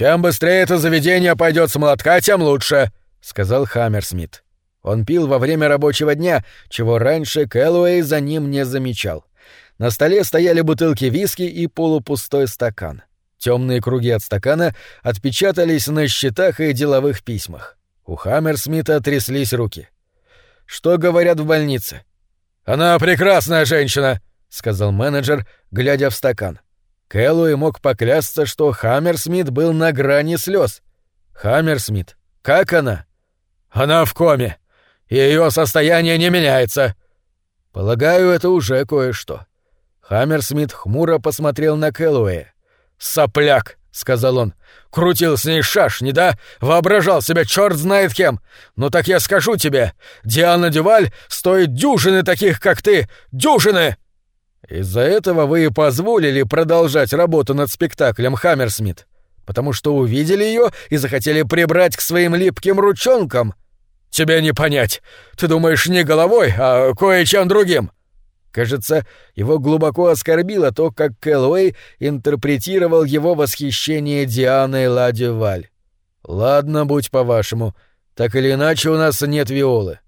«Чем быстрее это заведение пойдет с молотка, тем лучше», — сказал Хаммерсмит. Он пил во время рабочего дня, чего раньше Кэллоуэй за ним не замечал. На столе стояли бутылки виски и полупустой стакан. Темные круги от стакана отпечатались на счетах и деловых письмах. У Хаммерсмита тряслись руки. «Что говорят в больнице?» «Она прекрасная женщина», — сказал менеджер, глядя в стакан. Кэллоуэй мог поклясться, что Хаммерсмит был на грани слез. «Хаммерсмит, как она?» «Она в коме ее состояние не меняется». «Полагаю, это уже кое-что». Хаммерсмит хмуро посмотрел на Кэллоуэя. «Сопляк!» — сказал он. «Крутил с ней шашни, да? Воображал себя черт знает кем! Ну так я скажу тебе, Диана Дюваль стоит дюжины таких, как ты! Дюжины!» «Из-за этого вы и позволили продолжать работу над спектаклем, Хаммерсмит, потому что увидели ее и захотели прибрать к своим липким ручонкам», «Тебе не понять. Ты думаешь не головой, а кое-чем другим». Кажется, его глубоко оскорбило то, как Кэллоуэй интерпретировал его восхищение Дианой Ладюваль. «Ладно, будь по-вашему. Так или иначе, у нас нет виолы».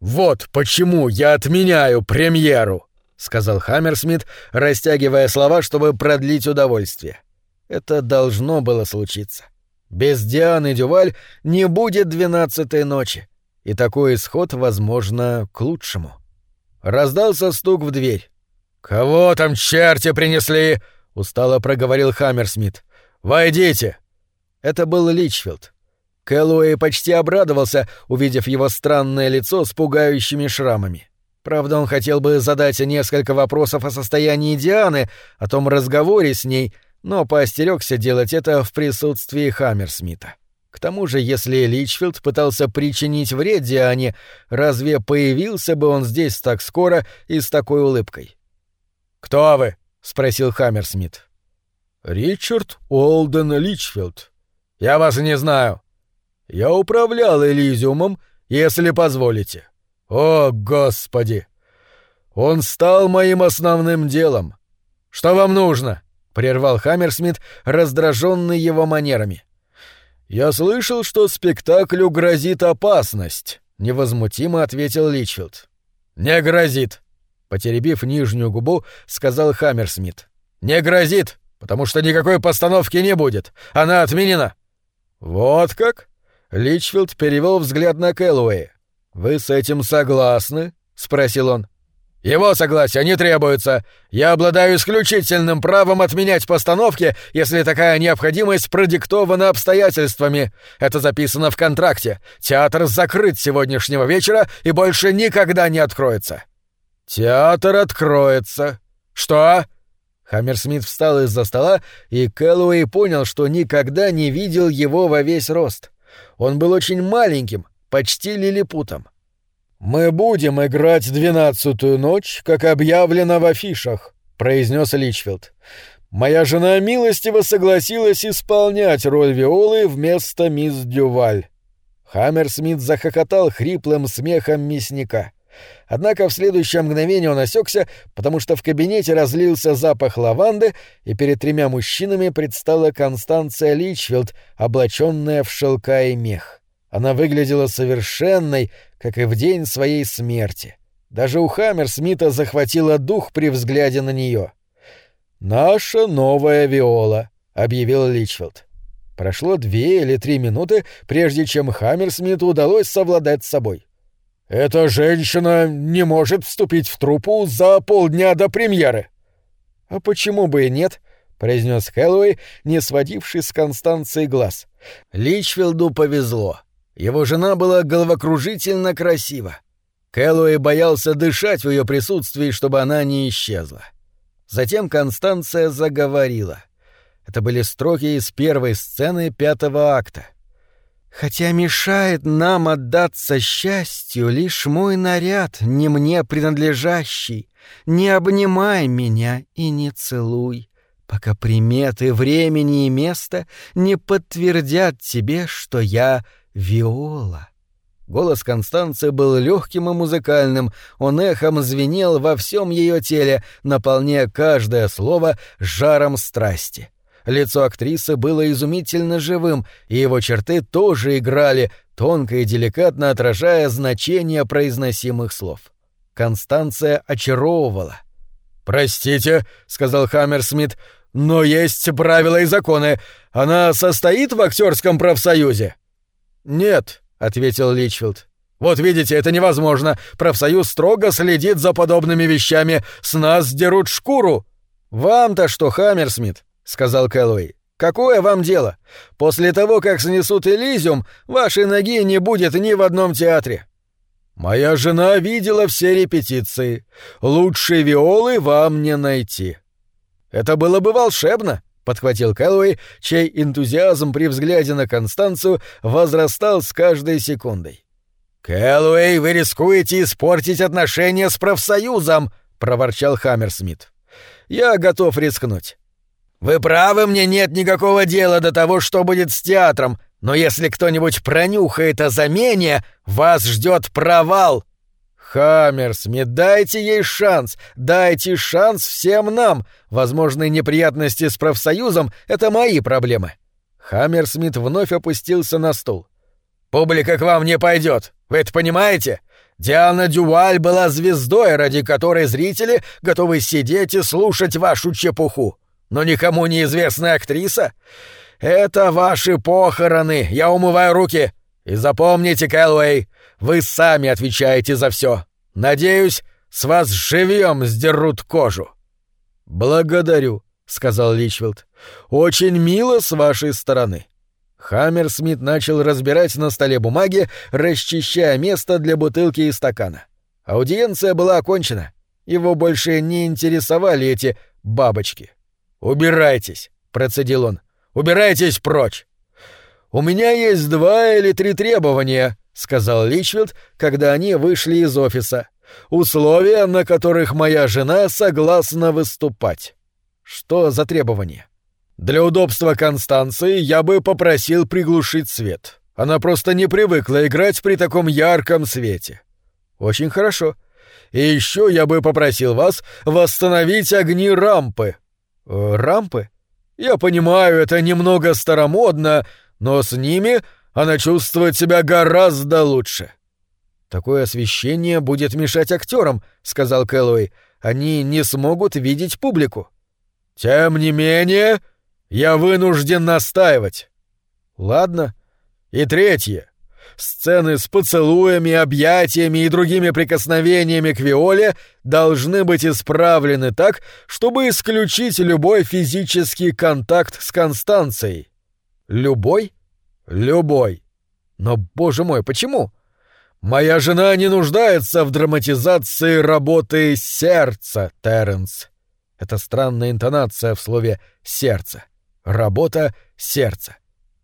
«Вот почему я отменяю премьеру», — сказал Хаммерсмит, растягивая слова, чтобы продлить удовольствие. Это должно было случиться. Без Дианы Дюваль не будет двенадцатой ночи и такой исход, возможно, к лучшему. Раздался стук в дверь. «Кого там черти принесли?» — устало проговорил Хаммерсмит. «Войдите!» Это был Личфилд. Кэллоуэй почти обрадовался, увидев его странное лицо с пугающими шрамами. Правда, он хотел бы задать несколько вопросов о состоянии Дианы, о том разговоре с ней, но поостерегся делать это в присутствии Хаммерсмита. К тому же, если Личфилд пытался причинить вред Диане, разве появился бы он здесь так скоро и с такой улыбкой? «Кто вы?» — спросил Хаммерсмит. «Ричард Олден Личфилд. Я вас не знаю. Я управлял Элизиумом, если позволите. О, Господи! Он стал моим основным делом. Что вам нужно?» — прервал Хаммерсмит, раздраженный его манерами. — «Я слышал, что спектаклю грозит опасность», — невозмутимо ответил Личфилд. «Не грозит», — потеребив нижнюю губу, сказал Хаммерсмит. «Не грозит, потому что никакой постановки не будет. Она отменена». «Вот как?» — Личфилд перевел взгляд на Кэллоуэя. «Вы с этим согласны?» — спросил он. Его согласия не требуется. Я обладаю исключительным правом отменять постановки, если такая необходимость продиктована обстоятельствами. Это записано в контракте. Театр закрыт сегодняшнего вечера и больше никогда не откроется. Театр откроется. Что? Хаммерсмит встал из-за стола, и Кэллоуэй понял, что никогда не видел его во весь рост. Он был очень маленьким, почти лилипутом. «Мы будем играть двенадцатую ночь, как объявлено в афишах», — произнес Личфилд. «Моя жена милостиво согласилась исполнять роль Виолы вместо мисс Дюваль». Хаммерсмит захохотал хриплым смехом мясника. Однако в следующее мгновение он осекся, потому что в кабинете разлился запах лаванды, и перед тремя мужчинами предстала Констанция Личфилд, облаченная в шелка и мех. Она выглядела совершенной, как и в день своей смерти. Даже у Хаммерсмита захватило дух при взгляде на нее. «Наша новая Виола», — объявил Личфилд. Прошло две или три минуты, прежде чем Хаммерсмиту удалось совладать с собой. «Эта женщина не может вступить в труппу за полдня до премьеры». «А почему бы и нет?» — произнес Хэллоуэй, не сводивший с Констанции глаз. Личфилду повезло. Его жена была головокружительно красива. Кэллоуэй боялся дышать в ее присутствии, чтобы она не исчезла. Затем Констанция заговорила. Это были строки из первой сцены пятого акта. «Хотя мешает нам отдаться счастью лишь мой наряд, не мне принадлежащий, не обнимай меня и не целуй, пока приметы времени и места не подтвердят тебе, что я Виола. Голос Констанции был легким и музыкальным, он эхом звенел во всем ее теле, наполняя каждое слово жаром страсти. Лицо актрисы было изумительно живым, и его черты тоже играли, тонко и деликатно отражая значение произносимых слов. Констанция очаровывала. «Простите», — сказал Хаммерсмит, — «но есть правила и законы. Она состоит в актерском профсоюзе?» «Нет», — ответил Личфилд. «Вот видите, это невозможно. Профсоюз строго следит за подобными вещами. С нас дерут шкуру». «Вам-то что, Хаммерсмит?» — сказал Кэллоуэй. «Какое вам дело? После того, как снесут Элизиум, вашей ноги не будет ни в одном театре». «Моя жена видела все репетиции. Лучшей виолы вам не найти». «Это было бы волшебно», — подхватил Кэллоуэй, чей энтузиазм при взгляде на Констанцию возрастал с каждой секундой. «Кэллоуэй, вы рискуете испортить отношения с профсоюзом», — проворчал Хаммерсмит. «Я готов рискнуть». «Вы правы, мне нет никакого дела до того, что будет с театром, но если кто-нибудь пронюхает о замене, вас ждет провал. Хаммерсмит, дайте ей шанс, дайте шанс всем нам. Возможные неприятности с профсоюзом — это мои проблемы. Хаммерсмит вновь опустился на стул. Публика к вам не пойдет. Вы это понимаете? Диана Дюваль была звездой, ради которой зрители готовы сидеть и слушать вашу чепуху. Но никому неизвестная актриса «Это ваши похороны, я умываю руки. И запомните, Кэллоуэй, вы сами отвечаете за все. Надеюсь, с вас живьем сдерут кожу». «Благодарю», — сказал Личфилд. «Очень мило с вашей стороны». Хаммерсмит начал разбирать на столе бумаги, расчищая место для бутылки и стакана. Аудиенция была окончена. Его больше не интересовали эти бабочки. «Убирайтесь», — процедил он. Убирайтесь прочь!» «У меня есть два или три требования», — сказал Личфилд, когда они вышли из офиса. «Условия, на которых моя жена согласна выступать». «Что за требования?» «Для удобства Констанции я бы попросил приглушить свет. Она просто не привыкла играть при таком ярком свете». «Очень хорошо. И еще я бы попросил вас восстановить огни рампы». «Э, «Рампы?» Я понимаю, это немного старомодно, но с ними она чувствует себя гораздо лучше. Такое освещение будет мешать актерам, сказал Кэллоуэй. Они не смогут видеть публику. Тем не менее, я вынужден настаивать. Ладно. И третье. Сцены с поцелуями, объятиями и другими прикосновениями к Виоле должны быть исправлены так, чтобы исключить любой физический контакт с Констанцией. Любой? Любой. Но, боже мой, почему? Моя жена не нуждается в драматизации работы сердца, Терренс. Это странная интонация в слове «сердце». Работа сердца.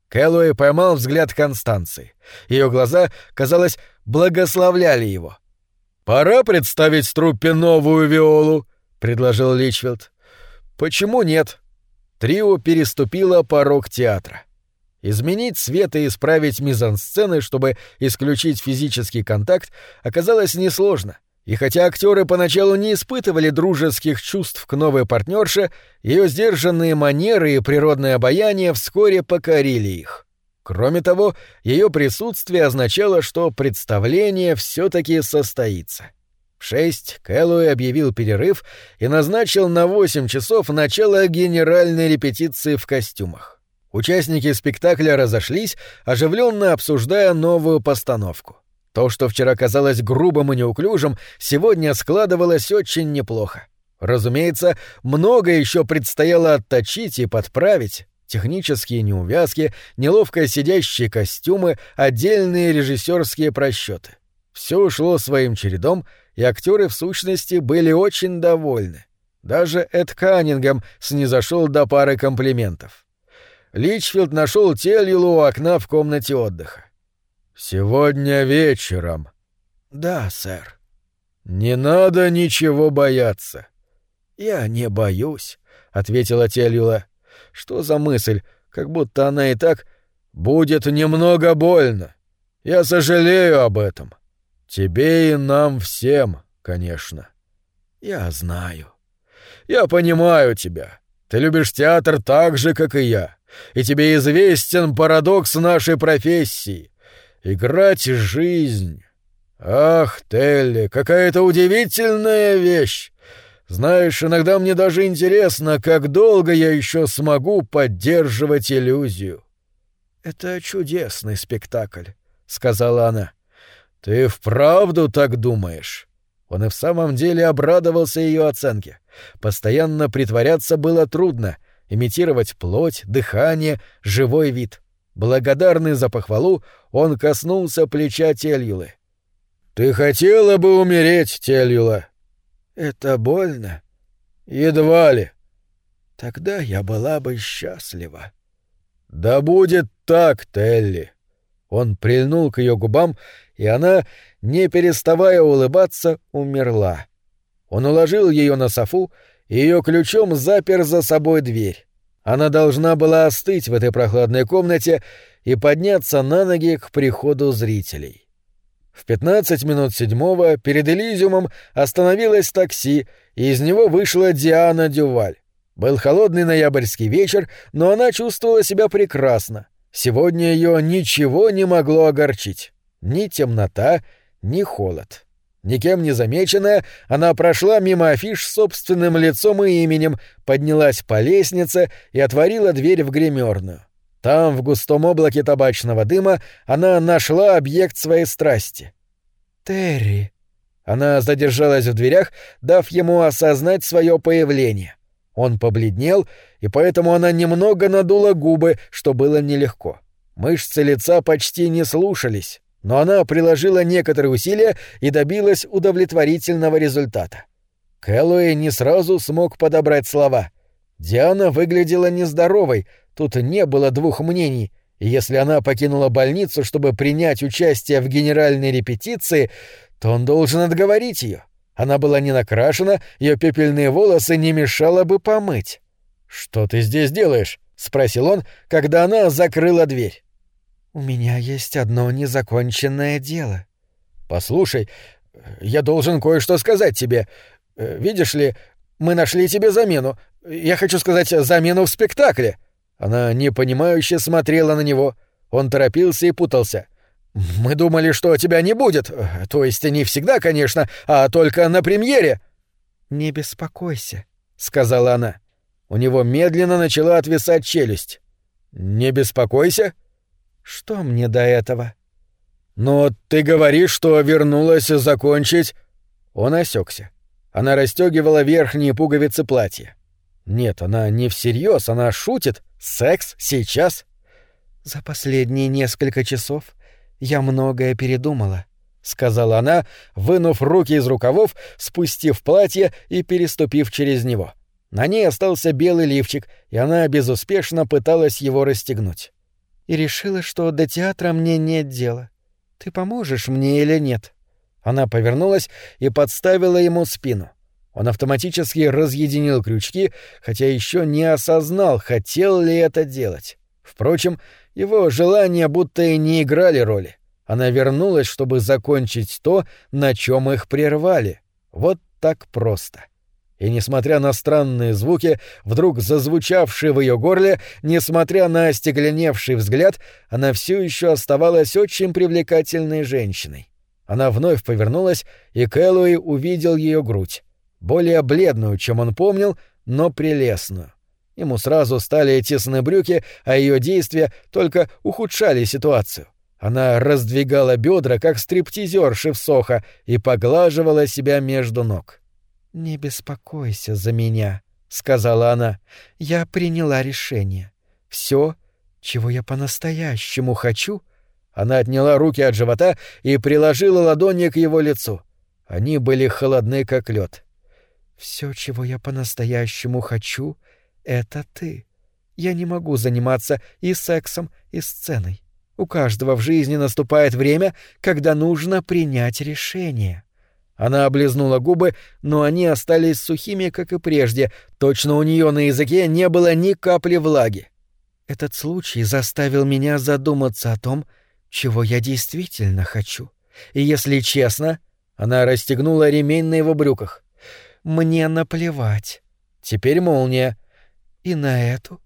Кэллоуэй поймал взгляд Констанции. Ее глаза, казалось, благословляли его. «Пора представить труппе новую виолу», — предложил Личфилд. «Почему нет?» Трио переступило порог театра. Изменить свет и исправить мизансцены, чтобы исключить физический контакт, оказалось несложно — и хотя актеры поначалу не испытывали дружеских чувств к новой партнерше, ее сдержанные манеры и природное обаяние вскоре покорили их. Кроме того, ее присутствие означало, что представление все-таки состоится. В шесть Кэллоуэй объявил перерыв и назначил на восемь часов начало генеральной репетиции в костюмах. Участники спектакля разошлись, оживленно обсуждая новую постановку. То, что вчера казалось грубым и неуклюжим, сегодня складывалось очень неплохо. Разумеется, много еще предстояло отточить и подправить. Технические неувязки, неловко сидящие костюмы, отдельные режиссерские просчеты. Все шло своим чередом, и актеры в сущности были очень довольны. Даже Эд Каннингем снизошел до пары комплиментов. Личфилд нашел Тельюлу у окна в комнате отдыха. «Сегодня вечером». «Да, сэр». «Не надо ничего бояться». «Я не боюсь», — ответила Тельюла. «Что за мысль? Как будто она и так будет немного больно. Я сожалею об этом. Тебе и нам всем, конечно». «Я знаю». «Я понимаю тебя. Ты любишь театр так же, как и я. И тебе известен парадокс нашей профессии. Играть жизнь. Ах, Телли, какая-то удивительная вещь. Знаешь, иногда мне даже интересно, как долго я еще смогу поддерживать иллюзию. Это чудесный спектакль, сказала она. Ты вправду так думаешь? Он и в самом деле обрадовался ее оценке. Постоянно притворяться было трудно, имитировать плоть, дыхание, живой вид. Благодарный за похвалу, он коснулся плеча Тельюлы. «Ты хотела бы умереть, Тельюла?» «Это больно?» «Едва ли». «Тогда я была бы счастлива». «Да будет так, Телли». Он прильнул к ее губам, и она, не переставая улыбаться, умерла. Он уложил ее на софу ее ключом запер за собой дверь. Она должна была остыть в этой прохладной комнате и подняться на ноги к приходу зрителей. В пятнадцать минут седьмого перед Элизиумом остановилось такси, и из него вышла Диана Дюваль. Был холодный ноябрьский вечер, но она чувствовала себя прекрасно. Сегодня ее ничего не могло огорчить. Ни темнота, ни холод. Никем не замеченная, она прошла мимо афиш с собственным лицом и именем, поднялась по лестнице и отворила дверь в гримерную. Там, в густом облаке табачного дыма, она нашла объект своей страсти. «Терри». Она задержалась в дверях, дав ему осознать свое появление. Он побледнел, и поэтому она немного надула губы, что было нелегко. Мышцы лица почти не слушались но она приложила некоторые усилия и добилась удовлетворительного результата. Кэллоуэй не сразу смог подобрать слова. Диана выглядела нездоровой, тут не было двух мнений, и если она покинула больницу, чтобы принять участие в генеральной репетиции, то он должен отговорить ее. Она была не накрашена, ее пепельные волосы не мешало бы помыть. «Что ты здесь делаешь?» — спросил он, когда она закрыла дверь. «У меня есть одно незаконченное дело». «Послушай, я должен кое-что сказать тебе. Э, видишь ли, мы нашли тебе замену. Я хочу сказать, замену в спектакле». Она непонимающе смотрела на него. Он торопился и путался. «Мы думали, что тебя не будет. То есть не всегда, конечно, а только на премьере». «Не беспокойся», — сказала она. У него медленно начала отвисать челюсть. «Не беспокойся?» Что мне до этого? Но ты говоришь, что вернулась закончить. Он осекся. Она расстегивала верхние пуговицы платья. Нет, она не всерьез, она шутит. Секс сейчас. За последние несколько часов я многое передумала, сказала она, вынув руки из рукавов, спустив платье и переступив через него. На ней остался белый лифчик, и она безуспешно пыталась его расстегнуть и решила, что до театра мне нет дела. Ты поможешь мне или нет?» Она повернулась и подставила ему спину. Он автоматически разъединил крючки, хотя еще не осознал, хотел ли это делать. Впрочем, его желания будто и не играли роли. Она вернулась, чтобы закончить то, на чем их прервали. Вот так просто и, несмотря на странные звуки, вдруг зазвучавшие в ее горле, несмотря на остекленевший взгляд, она все еще оставалась очень привлекательной женщиной. Она вновь повернулась, и Кэллоуи увидел ее грудь. Более бледную, чем он помнил, но прелестную. Ему сразу стали тесны брюки, а ее действия только ухудшали ситуацию. Она раздвигала бедра, как стриптизерши в Сохо, и поглаживала себя между ног. «Не беспокойся за меня», — сказала она. «Я приняла решение. Все, чего я по-настоящему хочу...» Она отняла руки от живота и приложила ладони к его лицу. Они были холодны, как лед. Все, чего я по-настоящему хочу, — это ты. Я не могу заниматься и сексом, и сценой. У каждого в жизни наступает время, когда нужно принять решение. Она облизнула губы, но они остались сухими, как и прежде. Точно у нее на языке не было ни капли влаги. Этот случай заставил меня задуматься о том, чего я действительно хочу. И если честно, она расстегнула ремень на его брюках. Мне наплевать. Теперь молния. И на эту,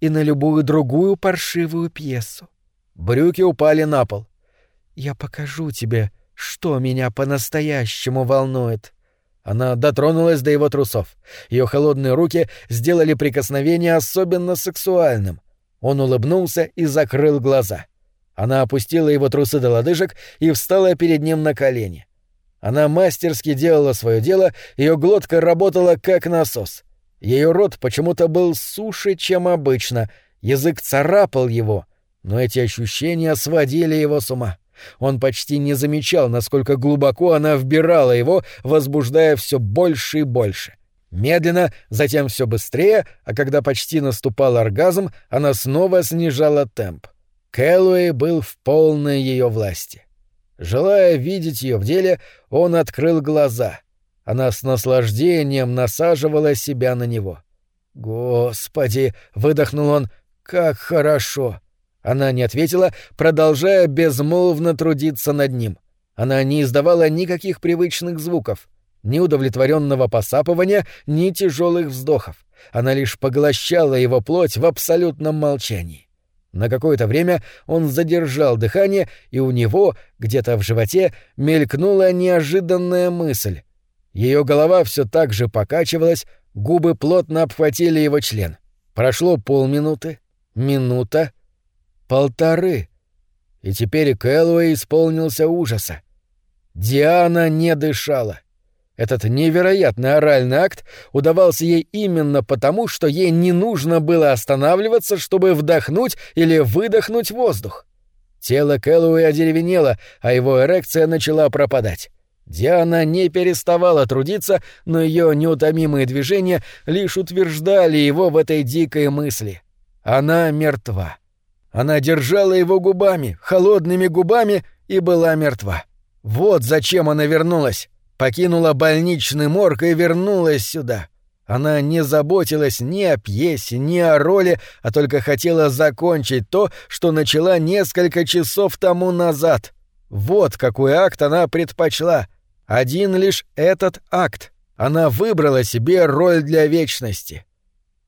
и на любую другую паршивую пьесу. Брюки упали на пол. Я покажу тебе, что меня по-настоящему волнует. Она дотронулась до его трусов. Ее холодные руки сделали прикосновение особенно сексуальным. Он улыбнулся и закрыл глаза. Она опустила его трусы до лодыжек и встала перед ним на колени. Она мастерски делала свое дело, ее глотка работала как насос. Ее рот почему-то был суше, чем обычно, язык царапал его, но эти ощущения сводили его с ума. Он почти не замечал, насколько глубоко она вбирала его, возбуждая все больше и больше. Медленно, затем все быстрее, а когда почти наступал оргазм, она снова снижала темп. Кэллоуэй был в полной ее власти. Желая видеть ее в деле, он открыл глаза. Она с наслаждением насаживала себя на него. «Господи!» — выдохнул он. «Как хорошо!» Она не ответила, продолжая безмолвно трудиться над ним. Она не издавала никаких привычных звуков, ни удовлетворенного посапывания, ни тяжелых вздохов. Она лишь поглощала его плоть в абсолютном молчании. На какое-то время он задержал дыхание, и у него, где-то в животе, мелькнула неожиданная мысль. Ее голова все так же покачивалась, губы плотно обхватили его член. Прошло полминуты, минута, полторы. И теперь Кэллоуэй исполнился ужаса. Диана не дышала. Этот невероятный оральный акт удавался ей именно потому, что ей не нужно было останавливаться, чтобы вдохнуть или выдохнуть воздух. Тело Кэллоуи одеревенело, а его эрекция начала пропадать. Диана не переставала трудиться, но ее неутомимые движения лишь утверждали его в этой дикой мысли. Она мертва. Она держала его губами, холодными губами, и была мертва. Вот зачем она вернулась покинула больничный морг и вернулась сюда. Она не заботилась ни о пьесе, ни о роли, а только хотела закончить то, что начала несколько часов тому назад. Вот какой акт она предпочла. Один лишь этот акт. Она выбрала себе роль для вечности.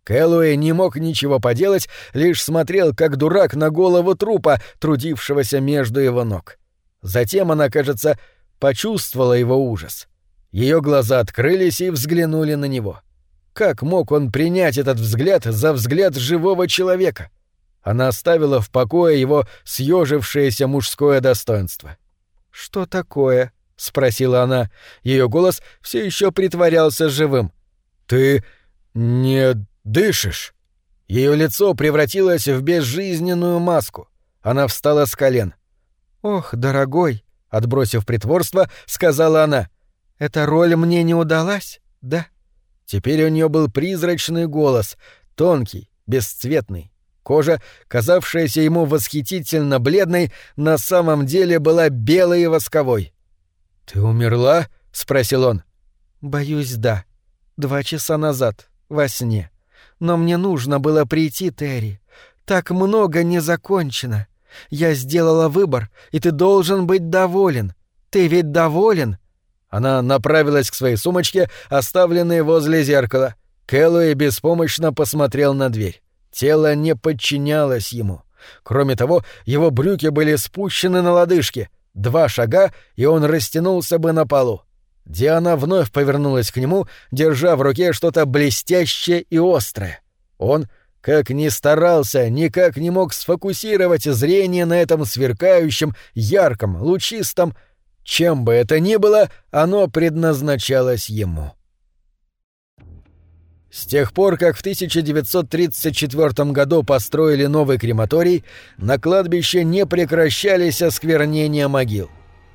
Кэллоуэй не мог ничего поделать, лишь смотрел, как дурак, на голову трупа, трудившегося между его ног. Затем она, кажется, почувствовала его ужас. Ее глаза открылись и взглянули на него. Как мог он принять этот взгляд за взгляд живого человека? Она оставила в покое его съежившееся мужское достоинство. «Что такое?» — спросила она. Ее голос все еще притворялся живым. «Ты не дышишь?» Ее лицо превратилось в безжизненную маску. Она встала с колен. «Ох, дорогой!» Отбросив притворство, сказала она. «Эта роль мне не удалась, да?» Теперь у нее был призрачный голос, тонкий, бесцветный. Кожа, казавшаяся ему восхитительно бледной, на самом деле была белой и восковой. «Ты умерла?» — спросил он. «Боюсь, да. Два часа назад, во сне. Но мне нужно было прийти, Терри. Так много не закончено. Я сделала выбор, и ты должен быть доволен. Ты ведь доволен?» Она направилась к своей сумочке, оставленной возле зеркала. Кэллоуи беспомощно посмотрел на дверь. Тело не подчинялось ему. Кроме того, его брюки были спущены на лодыжки. Два шага, и он растянулся бы на полу. Диана вновь повернулась к нему, держа в руке что-то блестящее и острое. Он как ни старался, никак не мог сфокусировать зрение на этом сверкающем, ярком, лучистом, чем бы это ни было, оно предназначалось ему. С тех пор, как в 1934 году построили новый крематорий, на кладбище не прекращались осквернения могил.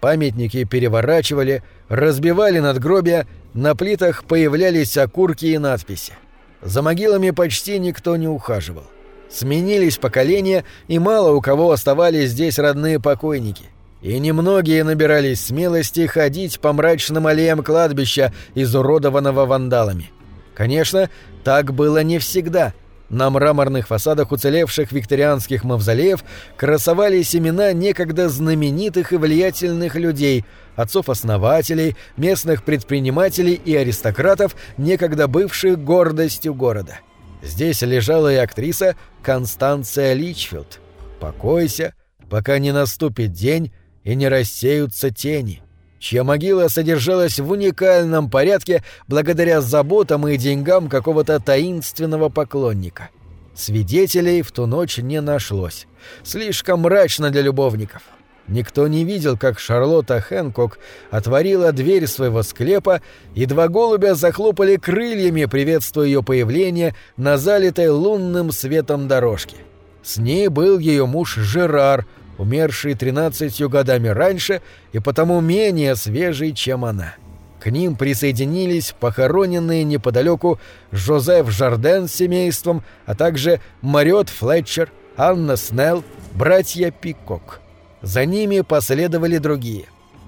Памятники переворачивали, разбивали надгробия, на плитах появлялись окурки и надписи. За могилами почти никто не ухаживал. Сменились поколения, и мало у кого оставались здесь родные покойники. И немногие набирались смелости ходить по мрачным аллеям кладбища, изуродованного вандалами. Конечно, так было не всегда. На мраморных фасадах уцелевших викторианских мавзолеев красовались имена некогда знаменитых и влиятельных людей – отцов-основателей, местных предпринимателей и аристократов, некогда бывших гордостью города. Здесь лежала и актриса Констанция Личфилд. «Покойся, пока не наступит день и не рассеются тени», чья могила содержалась в уникальном порядке благодаря заботам и деньгам какого-то таинственного поклонника. Свидетелей в ту ночь не нашлось. Слишком мрачно для любовников. Никто не видел, как Шарлотта Хэнкок отворила дверь своего склепа, и два голубя захлопали крыльями, приветствуя ее появление на залитой лунным светом дорожке. С ней был ее муж Жерар, умерший тринадцатью годами раньше и потому менее свежий, чем она. К ним присоединились похороненные неподалеку Жозеф Жарден с семейством, а также Мариот Флетчер, Анна Снелл, братья Пикок. За ними последовали другие.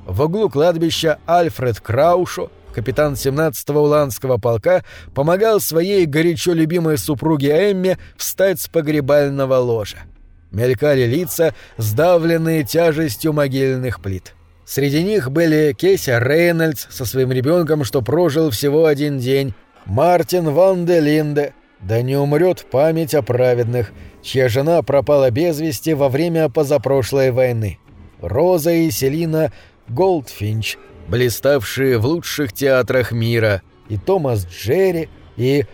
В углу кладбища Альфред Краушо, капитан 17-го Уланского полка, помогал своей горячо любимой супруге Эмме встать с погребального ложа. Мелькали лица, сдавленные тяжестью могильных плит. Среди них были Кейся Рейнольдс со своим ребенком, что прожил всего один день, Мартин Ван де Линде, да не умрет память о праведных, чья жена пропала без вести во время позапрошлой войны. Роза и Селина Голдфинч, блиставшие в лучших театрах мира, и Томас Джерри, и...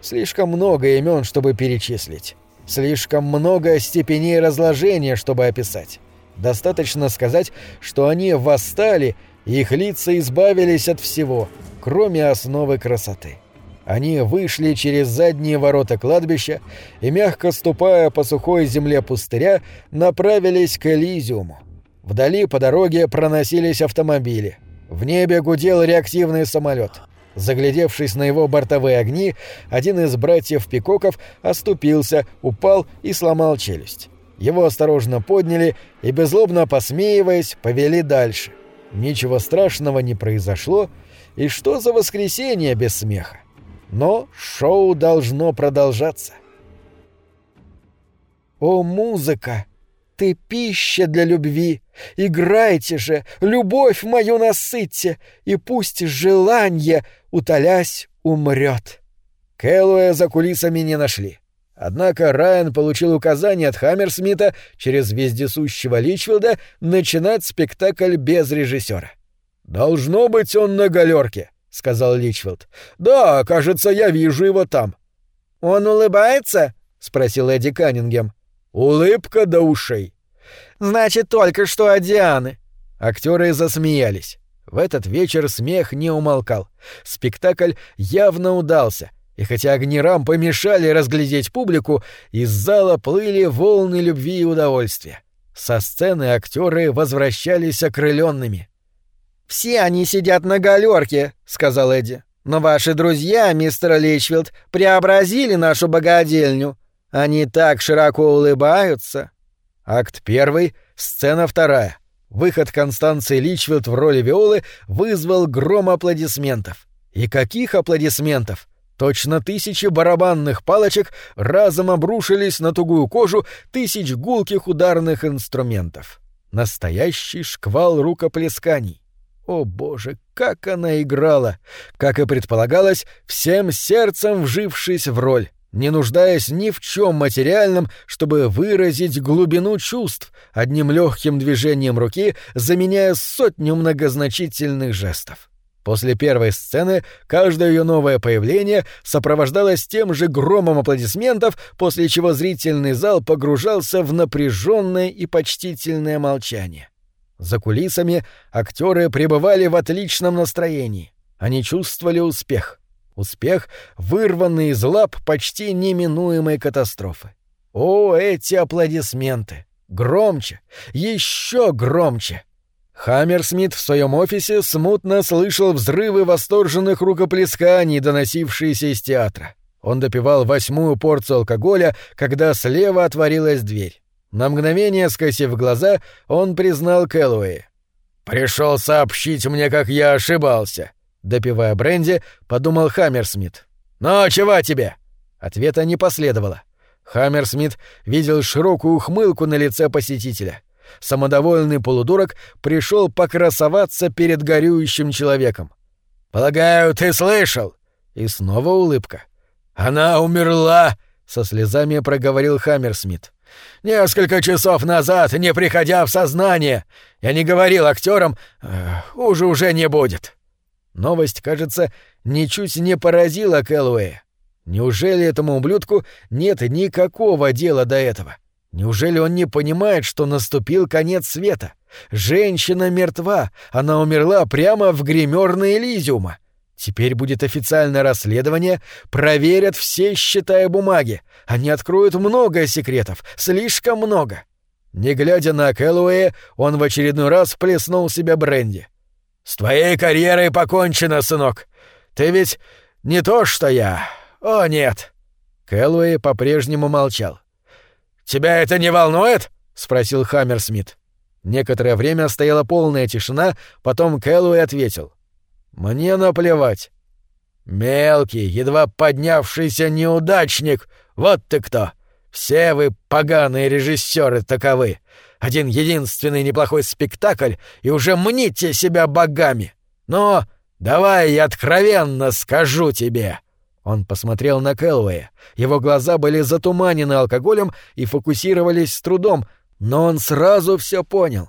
Слишком много имен, чтобы перечислить. Слишком много степеней разложения, чтобы описать. Достаточно сказать, что они восстали, и их лица избавились от всего, кроме основы красоты. Они вышли через задние ворота кладбища и, мягко ступая по сухой земле пустыря, направились к Элизиуму. Вдали по дороге проносились автомобили. В небе гудел реактивный самолет. Заглядевшись на его бортовые огни, один из братьев Пикоков оступился, упал и сломал челюсть. Его осторожно подняли и, безлобно посмеиваясь, повели дальше. Ничего страшного не произошло, и что за воскресенье без смеха? Но шоу должно продолжаться. «О, музыка! Ты пища для любви! Играйте же, любовь мою насытьте, и пусть желание, утолясь, умрет!» Кэллоя за кулисами не нашли. Однако Райан получил указание от Хаммерсмита через вездесущего Личфилда начинать спектакль без режиссера. «Должно быть он на галерке», — сказал Личфилд. «Да, кажется, я вижу его там». «Он улыбается?» — спросил Эдди Каннингем. «Улыбка до ушей». «Значит, только что от Дианы». Актеры засмеялись. В этот вечер смех не умолкал. Спектакль явно удался — и хотя огни рам помешали разглядеть публику, из зала плыли волны любви и удовольствия. Со сцены актеры возвращались окрыленными. «Все они сидят на галерке», — сказал Эдди. «Но ваши друзья, мистер Личфилд, преобразили нашу богадельню. Они так широко улыбаются». Акт первый, сцена вторая. Выход Констанции Личфилд в роли Виолы вызвал гром аплодисментов. И каких аплодисментов? Точно тысячи барабанных палочек разом обрушились на тугую кожу тысяч гулких ударных инструментов. Настоящий шквал рукоплесканий. О боже, как она играла! Как и предполагалось, всем сердцем вжившись в роль, не нуждаясь ни в чем материальном, чтобы выразить глубину чувств, одним легким движением руки заменяя сотню многозначительных жестов. После первой сцены каждое ее новое появление сопровождалось тем же громом аплодисментов, после чего зрительный зал погружался в напряженное и почтительное молчание. За кулисами актеры пребывали в отличном настроении. Они чувствовали успех. Успех, вырванный из лап почти неминуемой катастрофы. О, эти аплодисменты! Громче! Еще громче! Хаммерсмит в своем офисе смутно слышал взрывы восторженных рукоплесканий, доносившиеся из театра. Он допивал восьмую порцию алкоголя, когда слева отворилась дверь. На мгновение, скосив глаза, он признал Кэллоуэй. «Пришел сообщить мне, как я ошибался», — допивая бренди, подумал Хаммерсмит. «Ну, чего тебе?» Ответа не последовало. Хаммерсмит видел широкую ухмылку на лице посетителя — самодовольный полудурок пришел покрасоваться перед горюющим человеком. «Полагаю, ты слышал?» И снова улыбка. Она умерла!» — со слезами проговорил Хаммерсмит. «Несколько часов назад, не приходя в сознание. Я не говорил актерам, уже уже не будет». Новость, кажется, ничуть не поразила Кэллоуэя. Неужели этому ублюдку нет никакого дела до этого? Неужели он не понимает, что наступил конец света? Женщина мертва, она умерла прямо в гримерной Элизиума. Теперь будет официальное расследование, проверят все счета и бумаги. Они откроют много секретов, слишком много. Не глядя на Кэллоуэя, он в очередной раз плеснул себя бренди. «С твоей карьерой покончено, сынок. Ты ведь не то, что я. О, нет!» Кэллоуэй по-прежнему молчал. «Тебя это не волнует?» — спросил Хаммерсмит. Некоторое время стояла полная тишина, потом Кэллоуэй ответил. «Мне наплевать». «Мелкий, едва поднявшийся неудачник, вот ты кто! Все вы поганые режиссеры таковы! Один единственный неплохой спектакль, и уже мните себя богами! Но давай я откровенно скажу тебе!» Он посмотрел на Кэллоуэя. Его глаза были затуманены алкоголем и фокусировались с трудом, но он сразу все понял.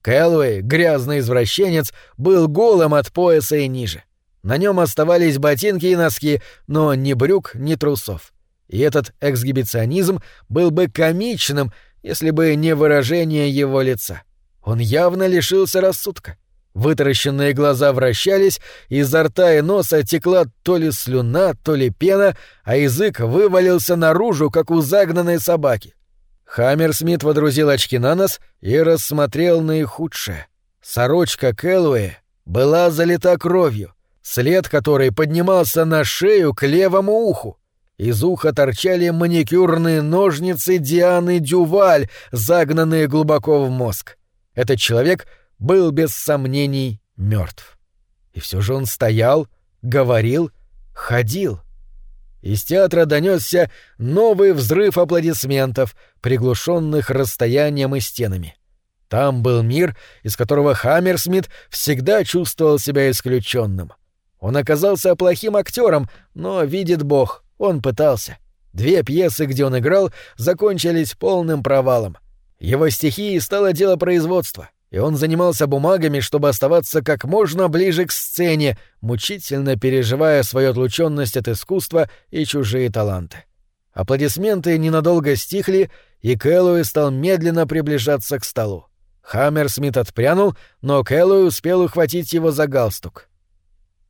Кэллоуэй, грязный извращенец, был голым от пояса и ниже. На нем оставались ботинки и носки, но ни брюк, ни трусов. И этот эксгибиционизм был бы комичным, если бы не выражение его лица. Он явно лишился рассудка. Вытаращенные глаза вращались, изо рта и носа текла то ли слюна, то ли пена, а язык вывалился наружу, как у загнанной собаки. Хаммерсмит водрузил очки на нос и рассмотрел наихудшее. Сорочка Кэллоуэ была залита кровью, след которой поднимался на шею к левому уху. Из уха торчали маникюрные ножницы Дианы Дюваль, загнанные глубоко в мозг. Этот человек — был без сомнений мертв. И все же он стоял, говорил, ходил. Из театра донесся новый взрыв аплодисментов, приглушенных расстоянием и стенами. Там был мир, из которого Хаммерсмит всегда чувствовал себя исключенным. Он оказался плохим актером, но видит Бог, он пытался. Две пьесы, где он играл, закончились полным провалом. Его стихией стало дело производства и он занимался бумагами, чтобы оставаться как можно ближе к сцене, мучительно переживая свою отлученность от искусства и чужие таланты. Аплодисменты ненадолго стихли, и Кэллоуи стал медленно приближаться к столу. Хаммерсмит отпрянул, но Кэллоуи успел ухватить его за галстук.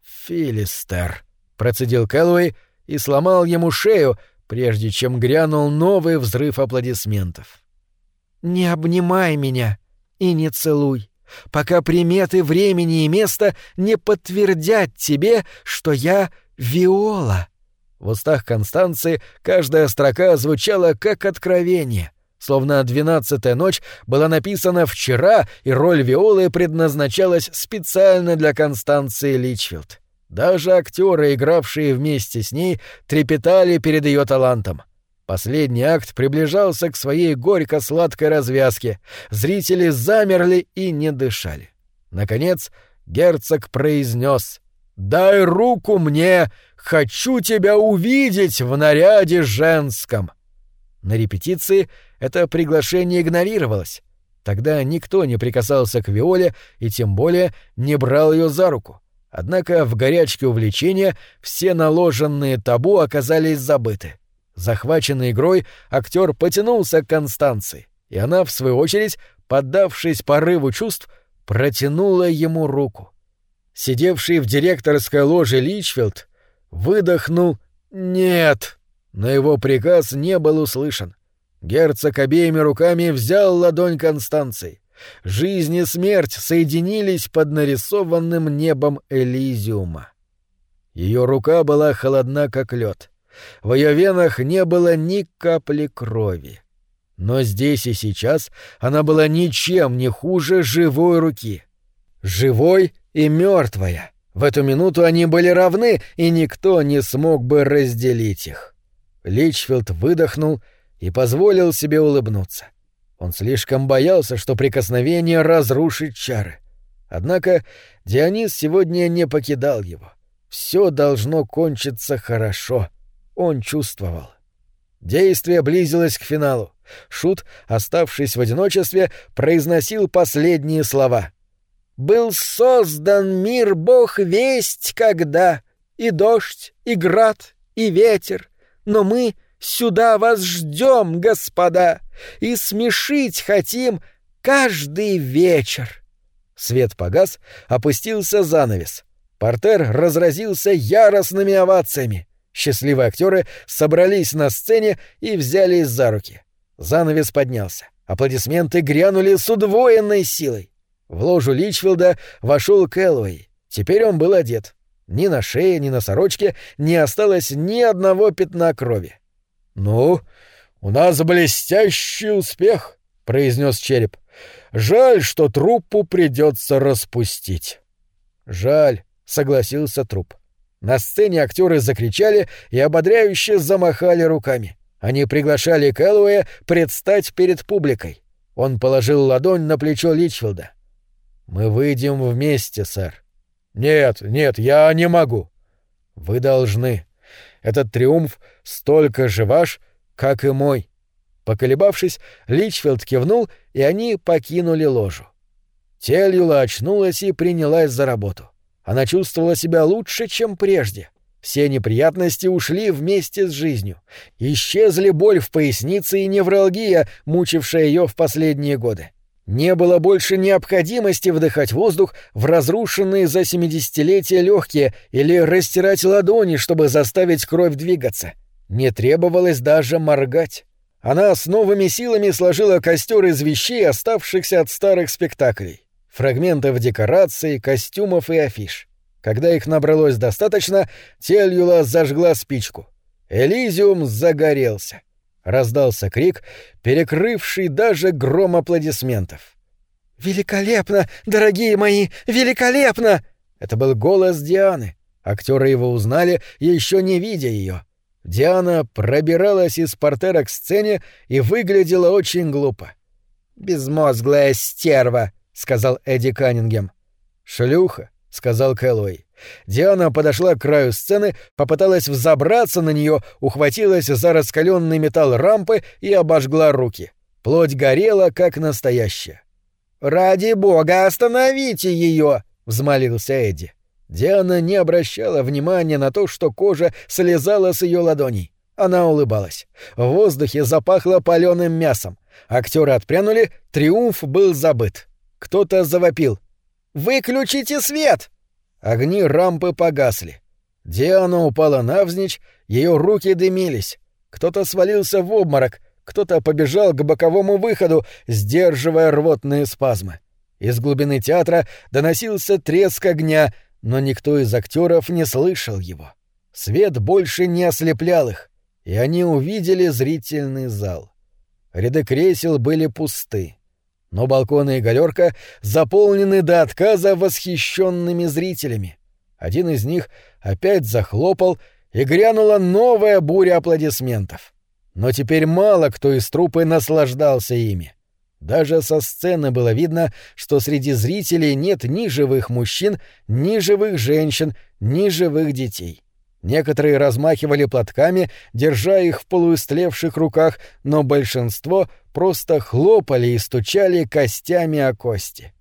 «Филистер», — процедил Кэллоуи и сломал ему шею, прежде чем грянул новый взрыв аплодисментов. «Не обнимай меня», и не целуй, пока приметы времени и места не подтвердят тебе, что я Виола». В устах Констанции каждая строка звучала как откровение, словно двенадцатая ночь была написана вчера, и роль Виолы предназначалась специально для Констанции Личфилд. Даже актеры, игравшие вместе с ней, трепетали перед ее талантом — Последний акт приближался к своей горько-сладкой развязке. Зрители замерли и не дышали. Наконец, герцог произнес «Дай руку мне! Хочу тебя увидеть в наряде женском!» На репетиции это приглашение игнорировалось. Тогда никто не прикасался к Виоле и тем более не брал ее за руку. Однако в горячке увлечения все наложенные табу оказались забыты. Захваченный игрой, актер потянулся к Констанции, и она, в свою очередь, поддавшись порыву чувств, протянула ему руку. Сидевший в директорской ложе Личфилд выдохнул «Нет!», но его приказ не был услышан. Герцог обеими руками взял ладонь Констанции. Жизнь и смерть соединились под нарисованным небом Элизиума. Ее рука была холодна, как лед. В ее венах не было ни капли крови. Но здесь и сейчас она была ничем не хуже живой руки. Живой и мертвая. В эту минуту они были равны, и никто не смог бы разделить их. Личфилд выдохнул и позволил себе улыбнуться. Он слишком боялся, что прикосновение разрушит чары. Однако Дионис сегодня не покидал его. Все должно кончиться хорошо. он чувствовал. Действие близилось к финалу. Шут, оставшись в одиночестве, произносил последние слова. «Был создан мир Бог весть когда, и дождь, и град, и ветер, но мы сюда вас ждем, господа, и смешить хотим каждый вечер». Свет погас, опустился занавес. Портер разразился яростными овациями. Счастливые актеры собрались на сцене и взялись за руки. Занавес поднялся. Аплодисменты грянули с удвоенной силой. В ложу Личфилда вошел Кэллоуэй. Теперь он был одет. Ни на шее, ни на сорочке не осталось ни одного пятна крови. «Ну, у нас блестящий успех», — произнес череп. «Жаль, что труппу придется распустить». «Жаль», — согласился труп. На сцене актеры закричали и ободряюще замахали руками. Они приглашали Кэллоуэя предстать перед публикой. Он положил ладонь на плечо Личфилда. «Мы выйдем вместе, сэр». «Нет, нет, я не могу». «Вы должны. Этот триумф столько же ваш, как и мой». Поколебавшись, Личфилд кивнул, и они покинули ложу. Тельюла очнулась и принялась за работу. Она чувствовала себя лучше, чем прежде. Все неприятности ушли вместе с жизнью. Исчезли боль в пояснице и невралгия, мучившая ее в последние годы. Не было больше необходимости вдыхать воздух в разрушенные за семидесятилетия легкие или растирать ладони, чтобы заставить кровь двигаться. Не требовалось даже моргать. Она с новыми силами сложила костер из вещей, оставшихся от старых спектаклей фрагментов декораций, костюмов и афиш. Когда их набралось достаточно, Тельюла зажгла спичку. Элизиум загорелся. Раздался крик, перекрывший даже гром аплодисментов. «Великолепно, дорогие мои, великолепно!» Это был голос Дианы. Актеры его узнали, еще не видя ее. Диана пробиралась из портера к сцене и выглядела очень глупо. «Безмозглая стерва!» сказал Эдди Каннингем. «Шлюха», — сказал Кэллоуэй. Диана подошла к краю сцены, попыталась взобраться на нее, ухватилась за раскаленный металл рампы и обожгла руки. Плоть горела, как настоящая. «Ради бога, остановите ее!» — взмолился Эдди. Диана не обращала внимания на то, что кожа слезала с ее ладоней. Она улыбалась. В воздухе запахло паленым мясом. Актеры отпрянули, триумф был забыт. Кто-то завопил. «Выключите свет!» Огни рампы погасли. Диана упала навзничь, ее руки дымились. Кто-то свалился в обморок, кто-то побежал к боковому выходу, сдерживая рвотные спазмы. Из глубины театра доносился треск огня, но никто из актеров не слышал его. Свет больше не ослеплял их, и они увидели зрительный зал. Ряды кресел были пусты но балконы и галерка заполнены до отказа восхищенными зрителями. Один из них опять захлопал, и грянула новая буря аплодисментов. Но теперь мало кто из трупы наслаждался ими. Даже со сцены было видно, что среди зрителей нет ни живых мужчин, ни живых женщин, ни живых детей. Некоторые размахивали платками, держа их в полуистлевших руках, но большинство просто хлопали и стучали костями о кости.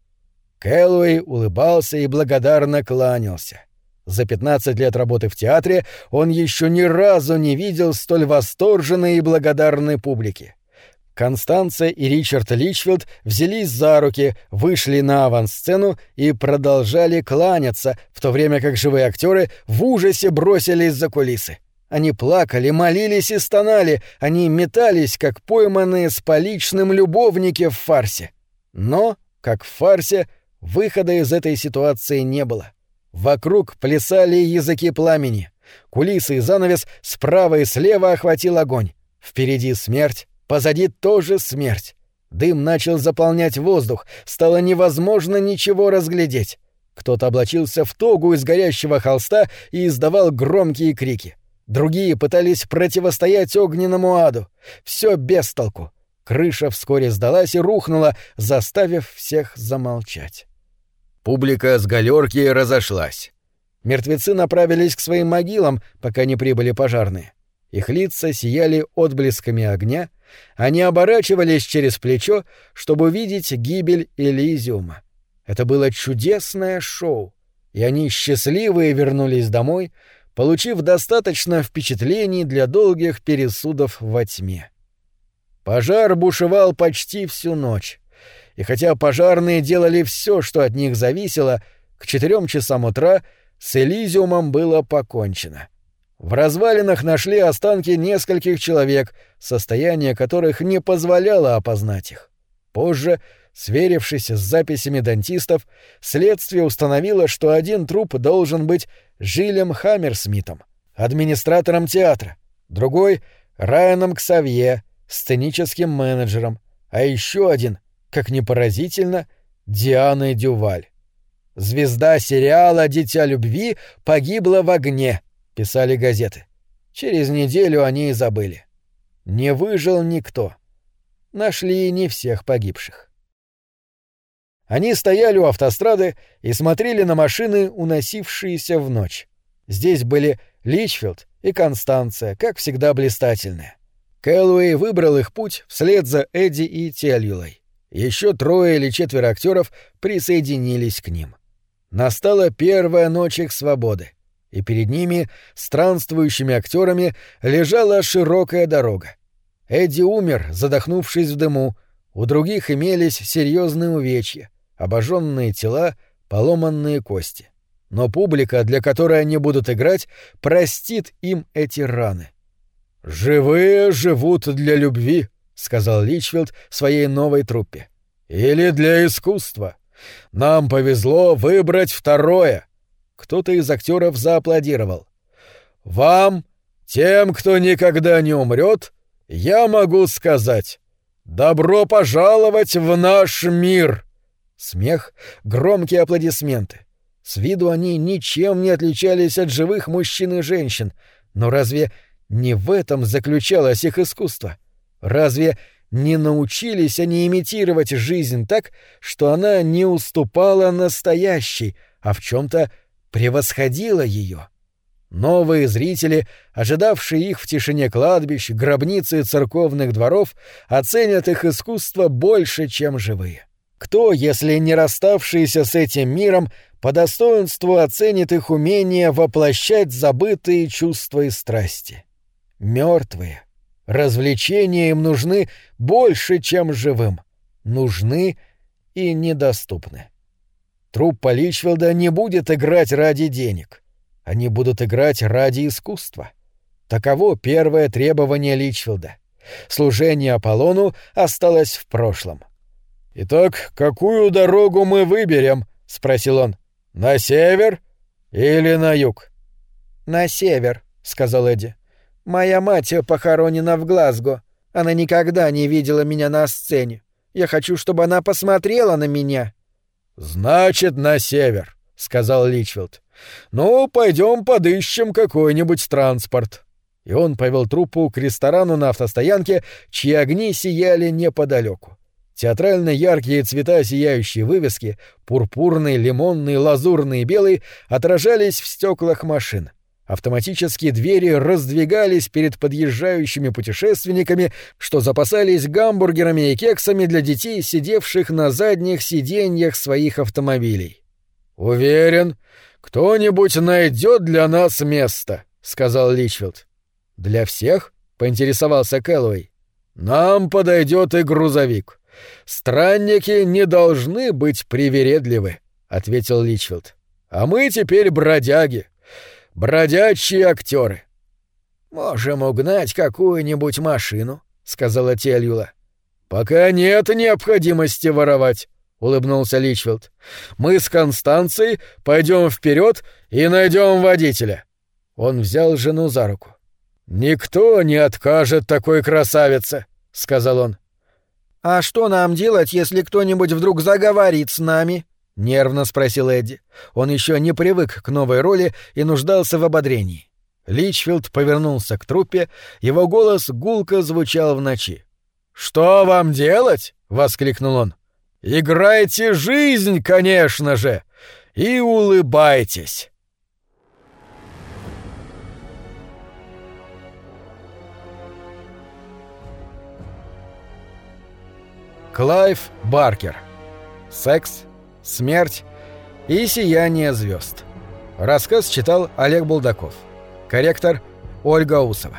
Кэллоуэй улыбался и благодарно кланялся. За 15 лет работы в театре он еще ни разу не видел столь восторженной и благодарной публики. Констанция и Ричард Личфилд взялись за руки, вышли на авансцену и продолжали кланяться, в то время как живые актеры в ужасе бросились за кулисы. Они плакали, молились и стонали, они метались, как пойманные с поличным любовники в фарсе. Но, как в фарсе, выхода из этой ситуации не было. Вокруг плясали языки пламени. Кулисы и занавес справа и слева охватил огонь. Впереди смерть, Позади тоже смерть. Дым начал заполнять воздух, стало невозможно ничего разглядеть. Кто-то облачился в тогу из горящего холста и издавал громкие крики. Другие пытались противостоять огненному аду. Все без толку. Крыша вскоре сдалась и рухнула, заставив всех замолчать. Публика с галерки разошлась. Мертвецы направились к своим могилам, пока не прибыли пожарные. Их лица сияли отблесками огня, они оборачивались через плечо, чтобы увидеть гибель Элизиума. Это было чудесное шоу, и они счастливые вернулись домой, получив достаточно впечатлений для долгих пересудов во тьме. Пожар бушевал почти всю ночь, и хотя пожарные делали все, что от них зависело, к четырем часам утра с Элизиумом было покончено. В развалинах нашли останки нескольких человек, состояние которых не позволяло опознать их. Позже, сверившись с записями дантистов, следствие установило, что один труп должен быть Жилем Хаммерсмитом, администратором театра, другой — Райаном Ксавье, сценическим менеджером, а еще один, как ни поразительно, Дианой Дюваль. Звезда сериала «Дитя любви» погибла в огне, писали газеты. Через неделю они и забыли. Не выжил никто. Нашли не всех погибших. Они стояли у автострады и смотрели на машины, уносившиеся в ночь. Здесь были Личфилд и Констанция, как всегда блистательные. Кэллоуэй выбрал их путь вслед за Эдди и Тельюлой. Еще трое или четверо актеров присоединились к ним. Настала первая ночь их свободы, и перед ними, странствующими актерами, лежала широкая дорога. Эдди умер, задохнувшись в дыму, у других имелись серьезные увечья, обожженные тела, поломанные кости. Но публика, для которой они будут играть, простит им эти раны. «Живые живут для любви», — сказал Личфилд своей новой труппе. «Или для искусства. Нам повезло выбрать второе». Кто-то из актеров зааплодировал. «Вам, тем, кто никогда не умрет, я могу сказать, добро пожаловать в наш мир!» Смех, громкие аплодисменты. С виду они ничем не отличались от живых мужчин и женщин, но разве не в этом заключалось их искусство. Разве не научились они имитировать жизнь так, что она не уступала настоящей, а в чем-то превосходила ее? Новые зрители, ожидавшие их в тишине кладбищ, гробниц и церковных дворов, оценят их искусство больше, чем живые. Кто, если не расставшиеся с этим миром, по достоинству оценит их умение воплощать забытые чувства и страсти? мертвые. Развлечения им нужны больше, чем живым. Нужны и недоступны. Труппа Личфилда не будет играть ради денег. Они будут играть ради искусства. Таково первое требование Личфилда. Служение Аполлону осталось в прошлом. «Итак, какую дорогу мы выберем?» — спросил он. «На север или на юг?» «На север», — сказал Эдди. Моя мать похоронена в Глазго. Она никогда не видела меня на сцене. Я хочу, чтобы она посмотрела на меня». «Значит, на север», — сказал Личфилд. «Ну, пойдем подыщем какой-нибудь транспорт». И он повел труппу к ресторану на автостоянке, чьи огни сияли неподалеку. Театрально яркие цвета сияющей вывески, пурпурный, лимонный, лазурный и белый, отражались в стеклах машин. Автоматические двери раздвигались перед подъезжающими путешественниками, что запасались гамбургерами и кексами для детей, сидевших на задних сиденьях своих автомобилей. «Уверен, кто-нибудь найдет для нас место», — сказал Личфилд. «Для всех?» — поинтересовался Кэллоуэй. «Нам подойдет и грузовик. Странники не должны быть привередливы», — ответил Личфилд. «А мы теперь бродяги» бродячие актеры. Можем угнать какую-нибудь машину, сказала Тельюла. Пока нет необходимости воровать, улыбнулся Личфилд. Мы с Констанцией пойдем вперед и найдем водителя. Он взял жену за руку. Никто не откажет такой красавице, сказал он. А что нам делать, если кто-нибудь вдруг заговорит с нами? —— нервно спросил Эдди. Он еще не привык к новой роли и нуждался в ободрении. Личфилд повернулся к труппе. его голос гулко звучал в ночи. «Что вам делать?» — воскликнул он. «Играйте жизнь, конечно же, и улыбайтесь!» Клайв Баркер. Секс, смерть и сияние звезд. Рассказ читал Олег Булдаков. Корректор Ольга Усова.